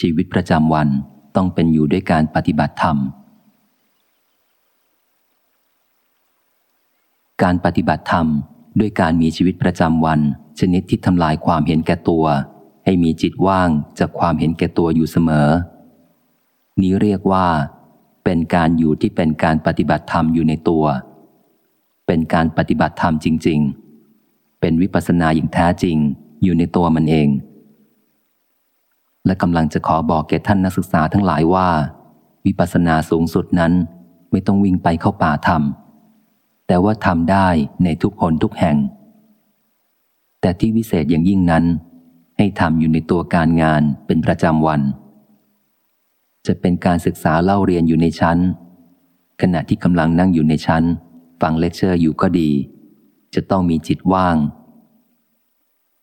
ชีวิตประจำวันต้องเป็นอยู่ด้วยการปฏิบัติธรรม การปฏิบัติธรรมด้วยการมีชีวิตประจำวัน ชนิดที่ทำลายความเห็นแก่ตัว ให้มีจิตว่างจากความเห็นแก่ตัวอยู่เสมอ นี้เรียกว่า เป็นการอยู่ที่เป็นการปฏิบัติธรรมอยู่ในตัว เป็นการปฏิบัติธรรมจริง ๆ เป็นวิปัสสนาอย่างแท้จริงอยู่ในตัวมันเอง และกำลังจะขอบอกแก่ท่านนักศึกษาทั้งหลายว่า วิปัสสนาสูงสุดนั้นไม่ต้องวิ่งไปเข้าป่าทำแต่ว่าทำได้ในทุกหนทุกแห่ง แต่ที่วิเศษอย่างยิ่งนั้น ให้ทำอยู่ในตัวการงานเป็นประจำวัน จะเป็นการศึกษาเล่าเรียนอยู่ในชั้น ขณะที่กำลังนั่งอยู่ในชั้น ฟังเลคเชอร์อยู่ก็ดี จะต้องมีจิตว่าง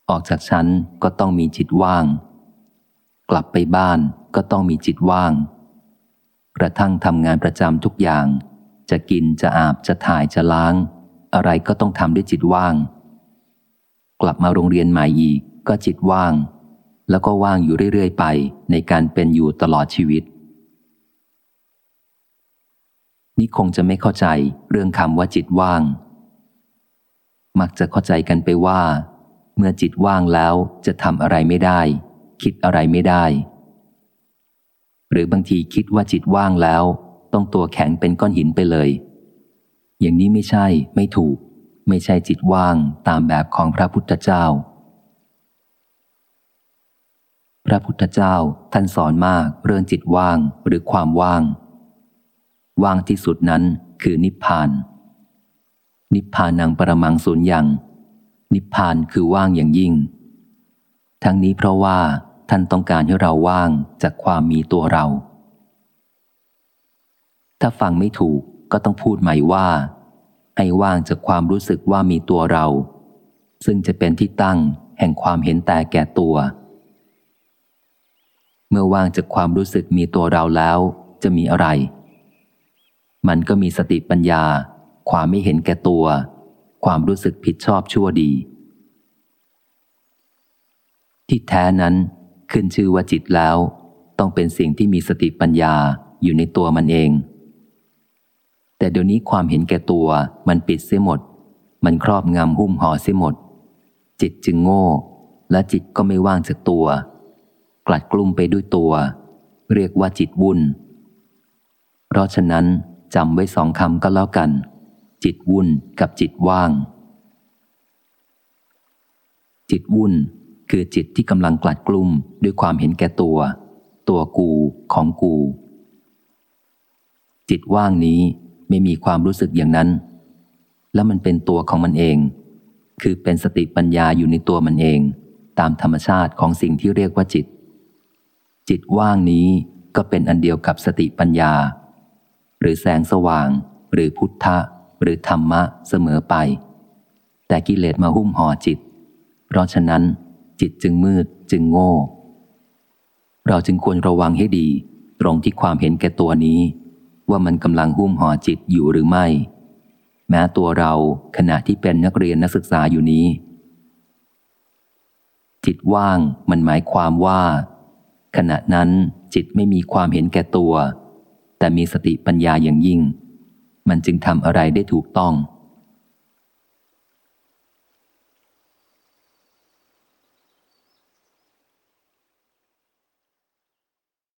ออกจากชั้นก็ต้องมีจิตว่าง กลับไปบ้านก็ต้องมีจิตว่าง กระทั่งทำงานประจำทุกอย่าง จะกินจะอาบจะถ่ายจะล้าง อะไรก็ต้องทำด้วยจิตว่าง กลับมาโรงเรียนใหม่อีกก็จิตว่าง แล้วก็ว่างอยู่เรื่อย ๆ ไปในการเป็นอยู่ตลอดชีวิต นี่คงจะไม่เข้าใจเรื่องคำว่าจิตว่าง มักจะเข้าใจกันไปว่า เมื่อจิตว่างแล้วจะทำอะไรไม่ได้ คิดอะไรไม่ได้ หรือบางทีคิดว่าจิตว่างแล้ว ต้องตัวแข็งเป็นก้อนหินไปเลย อย่างนี้ไม่ใช่ไม่ถูก ไม่ใช่จิตว่างตามแบบของพระพุทธเจ้า พระพุทธเจ้าท่านสอนมากเรื่องจิตว่างหรือความว่าง ว่างที่สุดนั้นคือนิพพาน นิพพานังประมังสุญญ์นิพพานคือว่างอย่างยิ่ง ทั้งนี้เพราะว่าท่านต้องการให้เราว่างจากความมีตัวเรา ถ้าฟังไม่ถูกก็ต้องพูดใหม่ว่า ให้ว่างจากความรู้สึกว่ามีตัวเรา ซึ่งจะเป็นที่ตั้งแห่งความเห็นแต่แก่ตัว เมื่อว่างจากความรู้สึกมีตัวเราแล้วจะมีอะไร มันก็มีสติปัญญา ความไม่เห็นแก่ตัว ความรู้สึกผิดชอบชั่วดี ที่แท้นั้นขึ้นชื่อว่าจิตแล้ว ต้องเป็นสิ่งที่มีสติปัญญาอยู่ในตัวมันเอง แต่เดี๋ยวนี้ความเห็นแก่ตัวมันปิดเสียหมด มันครอบงำหุ้มห่อเสียหมด จิตจึงโง่ และจิตก็ไม่ว่างจากตัว กลัดกลุ่มไปด้วยตัว เรียกว่าจิตวุ่น เพราะฉะนั้นจำไว้สองคำก็แล้วกัน จิตวุ่นกับจิตว่าง จิตวุ่น คือจิตที่กำลังกลัดกลุ่มด้วยความเห็นแก่ตัว ตัวกูของกู จิตว่างนี้ไม่มีความรู้สึกอย่างนั้น แล้วมันเป็นตัวของมันเอง คือเป็นสติปัญญาอยู่ในตัวมันเอง ตามธรรมชาติของสิ่งที่เรียกว่าจิต จิตว่างนี้ก็เป็นอันเดียวกับสติปัญญา หรือแสงสว่าง หรือพุทธะ หรือธรรมะเสมอไป แต่กิเลสมาหุ้มห่อจิต เพราะฉะนั้น จิตจึงมืดจึงโง่ เราจึงควรระวังให้ดี ตรงที่ความเห็นแก่ตัวนี้ ว่ามันกำลังหุ้มห่อจิตอยู่หรือไม่ แม้ตัวเราขณะที่เป็นนักเรียนนักศึกษาอยู่นี้ จิตว่างมันหมายความว่า ขณะนั้นจิตไม่มีความเห็นแก่ตัว แต่มีสติปัญญาอย่างยิ่ง มันจึงทำอะไรได้ถูกต้อง